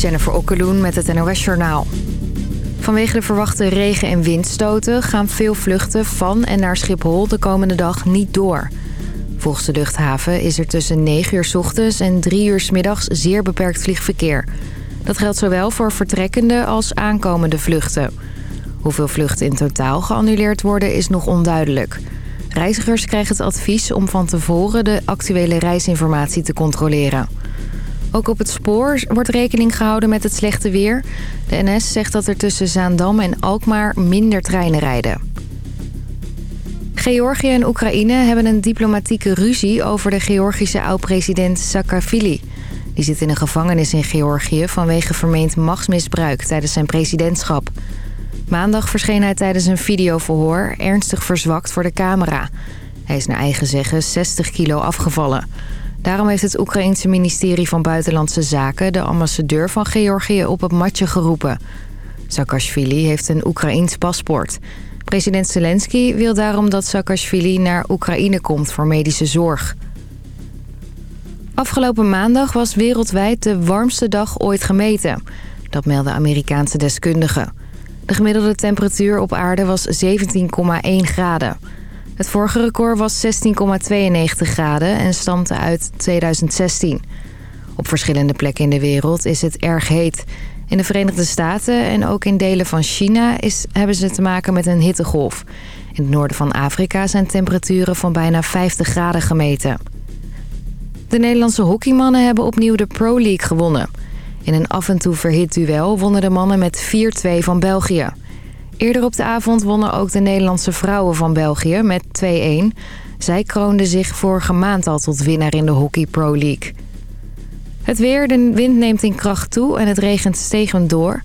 Jennifer Okkeloen met het NOS Journaal. Vanwege de verwachte regen- en windstoten gaan veel vluchten van en naar Schiphol de komende dag niet door. Volgens de luchthaven is er tussen 9 uur s ochtends en 3 uur s middags zeer beperkt vliegverkeer. Dat geldt zowel voor vertrekkende als aankomende vluchten. Hoeveel vluchten in totaal geannuleerd worden is nog onduidelijk. Reizigers krijgen het advies om van tevoren de actuele reisinformatie te controleren. Ook op het spoor wordt rekening gehouden met het slechte weer. De NS zegt dat er tussen Zaandam en Alkmaar minder treinen rijden. Georgië en Oekraïne hebben een diplomatieke ruzie over de Georgische oud-president Saakashvili. Die zit in een gevangenis in Georgië vanwege vermeend machtsmisbruik tijdens zijn presidentschap. Maandag verscheen hij tijdens een videoverhoor ernstig verzwakt voor de camera. Hij is naar eigen zeggen 60 kilo afgevallen. Daarom heeft het Oekraïense ministerie van Buitenlandse Zaken... de ambassadeur van Georgië op het matje geroepen. Saakashvili heeft een Oekraïns paspoort. President Zelensky wil daarom dat Saakashvili naar Oekraïne komt voor medische zorg. Afgelopen maandag was wereldwijd de warmste dag ooit gemeten. Dat melden Amerikaanse deskundigen. De gemiddelde temperatuur op aarde was 17,1 graden. Het vorige record was 16,92 graden en stammte uit 2016. Op verschillende plekken in de wereld is het erg heet. In de Verenigde Staten en ook in delen van China is, hebben ze te maken met een hittegolf. In het noorden van Afrika zijn temperaturen van bijna 50 graden gemeten. De Nederlandse hockeymannen hebben opnieuw de Pro League gewonnen. In een af en toe verhit duel wonnen de mannen met 4-2 van België. Eerder op de avond wonnen ook de Nederlandse vrouwen van België met 2-1. Zij kroonden zich vorige maand al tot winnaar in de Hockey Pro League. Het weer, de wind neemt in kracht toe en het regent stegend door.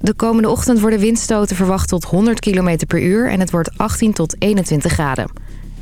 De komende ochtend worden windstoten verwacht tot 100 km per uur... en het wordt 18 tot 21 graden.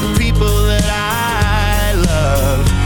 the people that I love.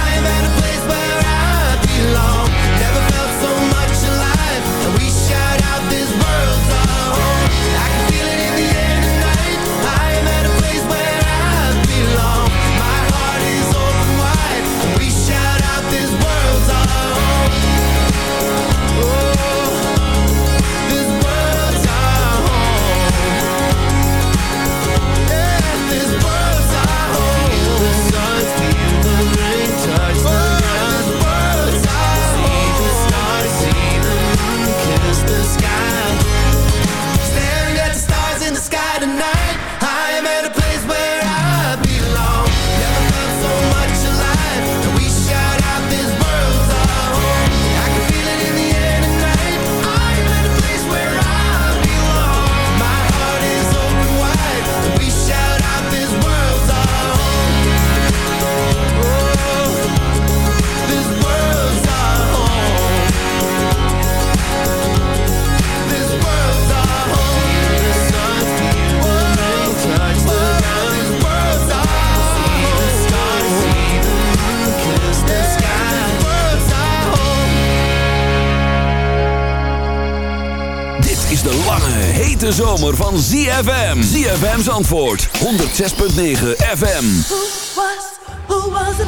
zomer van ZFM. ZFM's antwoord, 106.9 FM. Who was, who was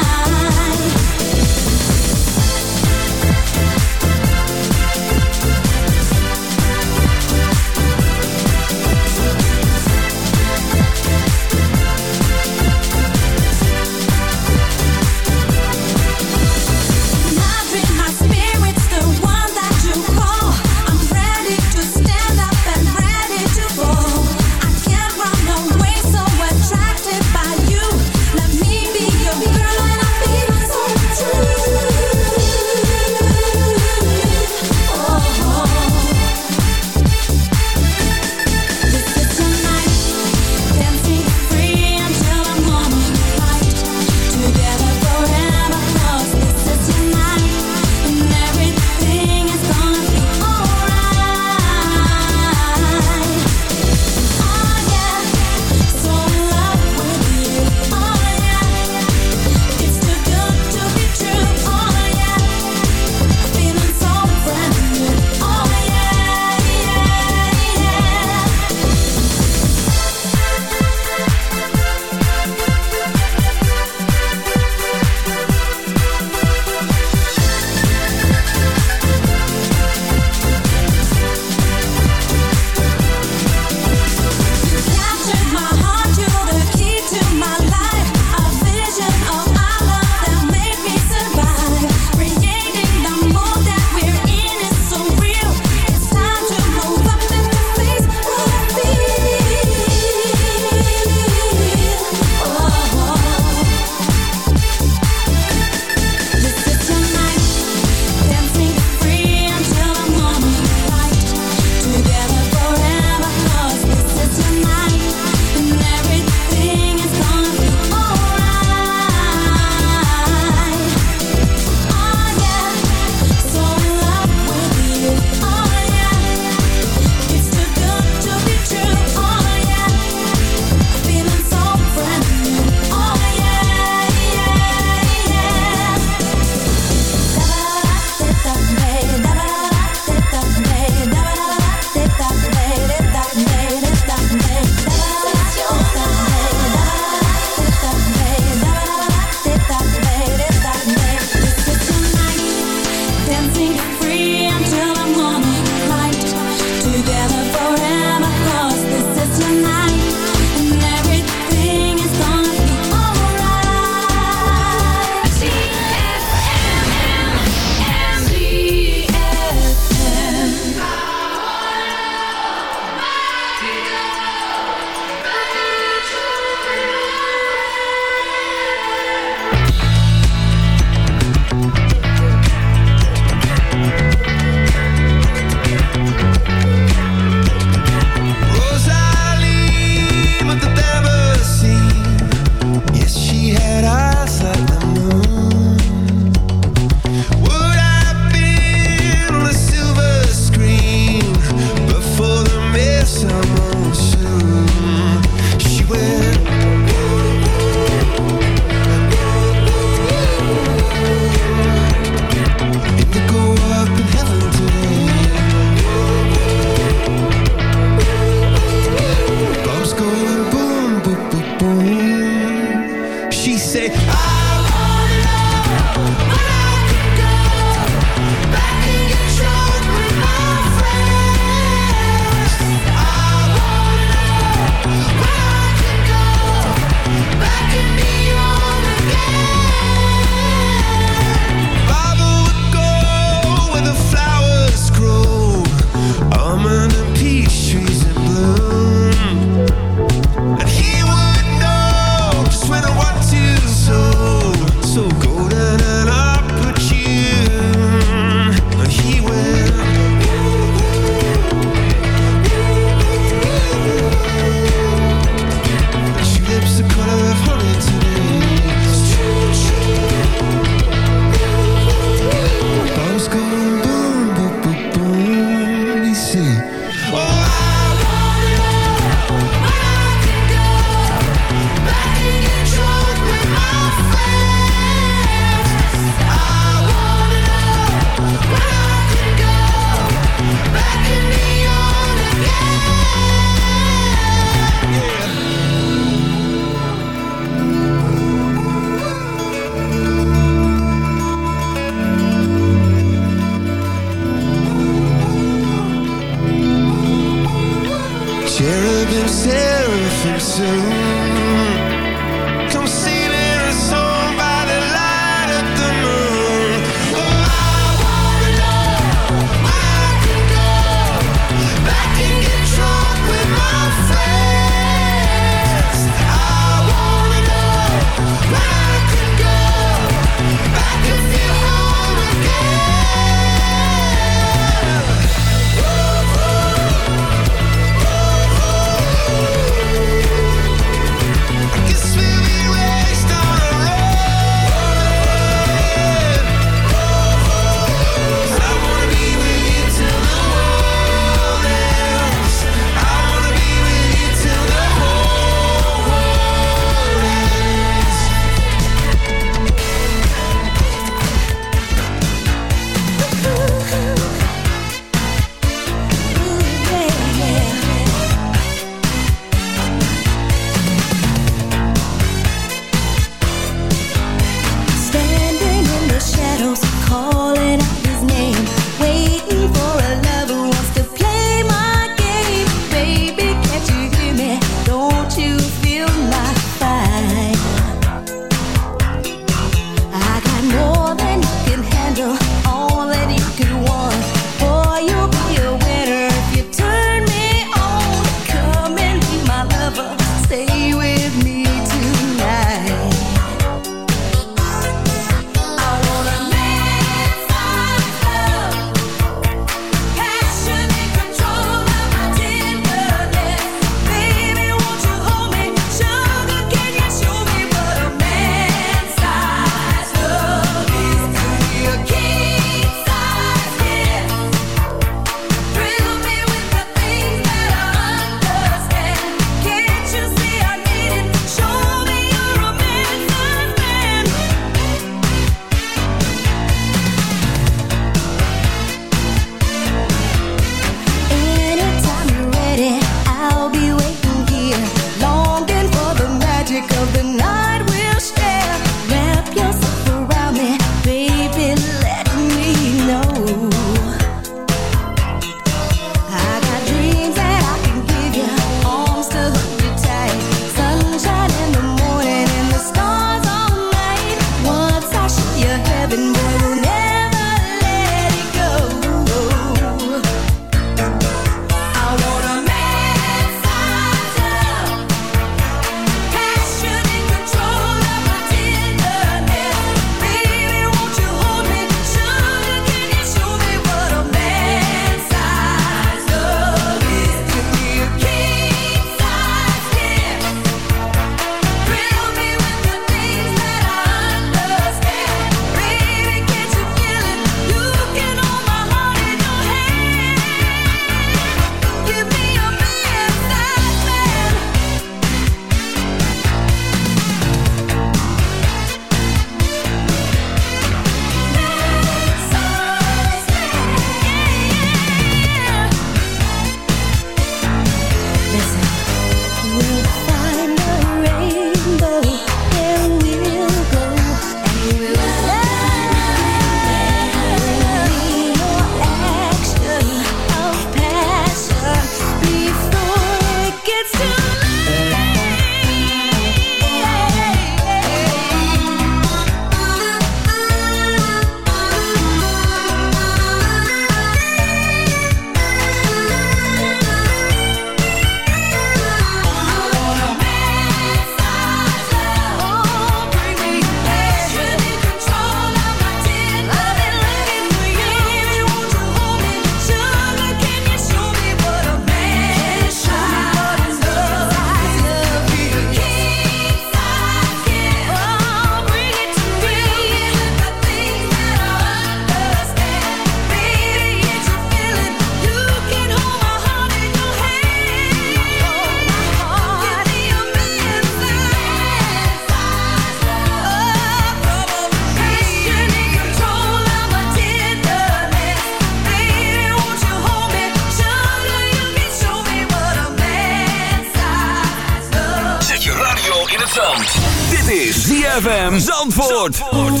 ZFM Zandvoort. Zandvoort.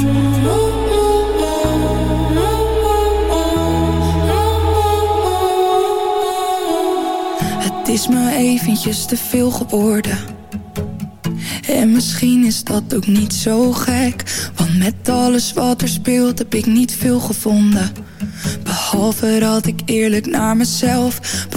is me eventjes te veel geworden. En misschien is dat ook niet zo gek. Want met alles wat er speelt heb ik niet veel gevonden. Behalve dat ik eerlijk naar mezelf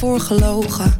Voorgelogen.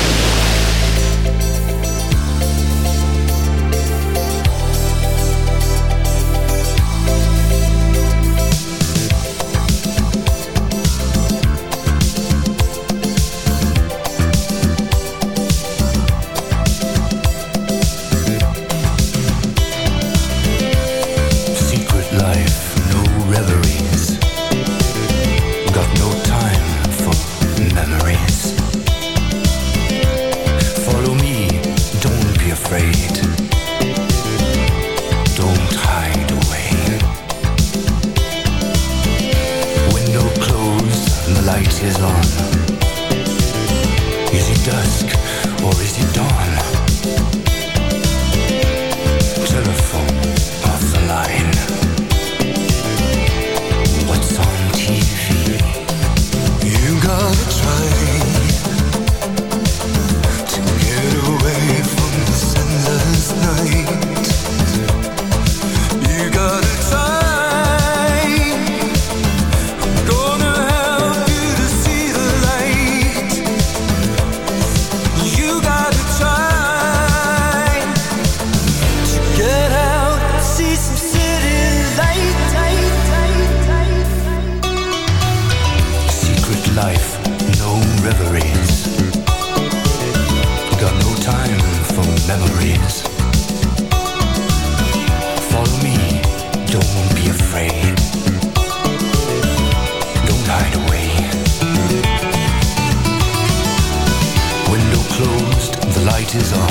it is on.